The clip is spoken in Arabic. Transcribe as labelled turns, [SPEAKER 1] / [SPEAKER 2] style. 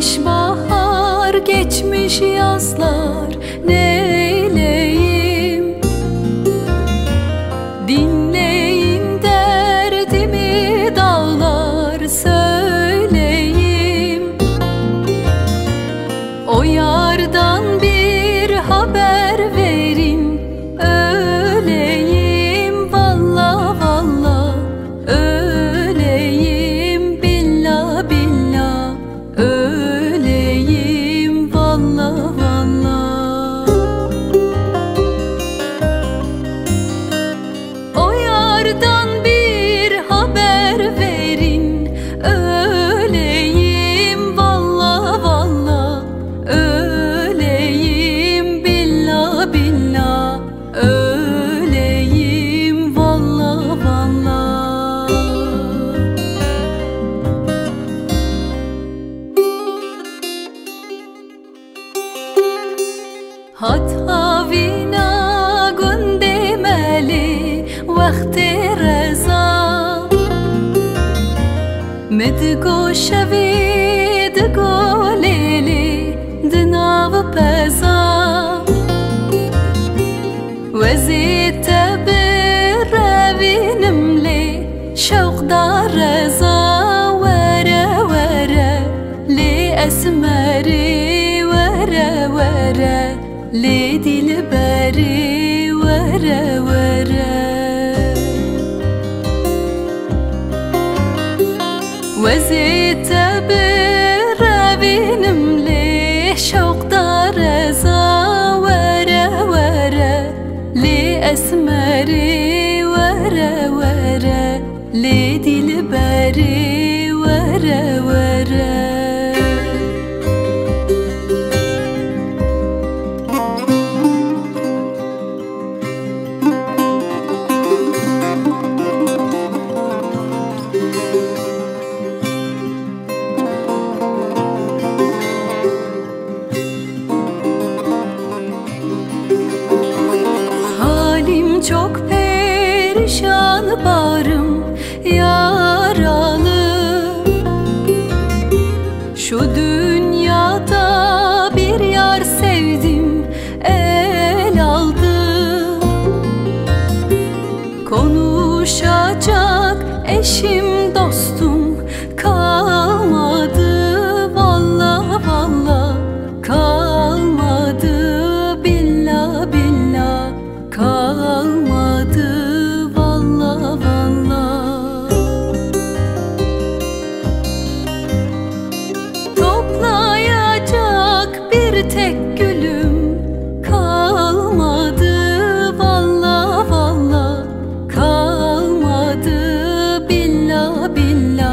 [SPEAKER 1] Gelmiş bahar geçmiş yazlar neyleyim? Dinleyin derdimi dağlar söyleyeyim. O yardan Hatta vina gundemeli وقت رضا. مدگو شوید گلیلی دناو پزا. وزیت بروینم لی شوق دار رضا. وره وره لی اسمری وره وره لی دل بری وره وره وزيت برابينم ليه شوق دار ورا ورا. ليه أسمري ورا ورا. ليه دلبري ورا ورا. Çok perişan bağrım yaralı. Şu dünyada bir yar sevdim el aldı. Konuşacak eşim billahi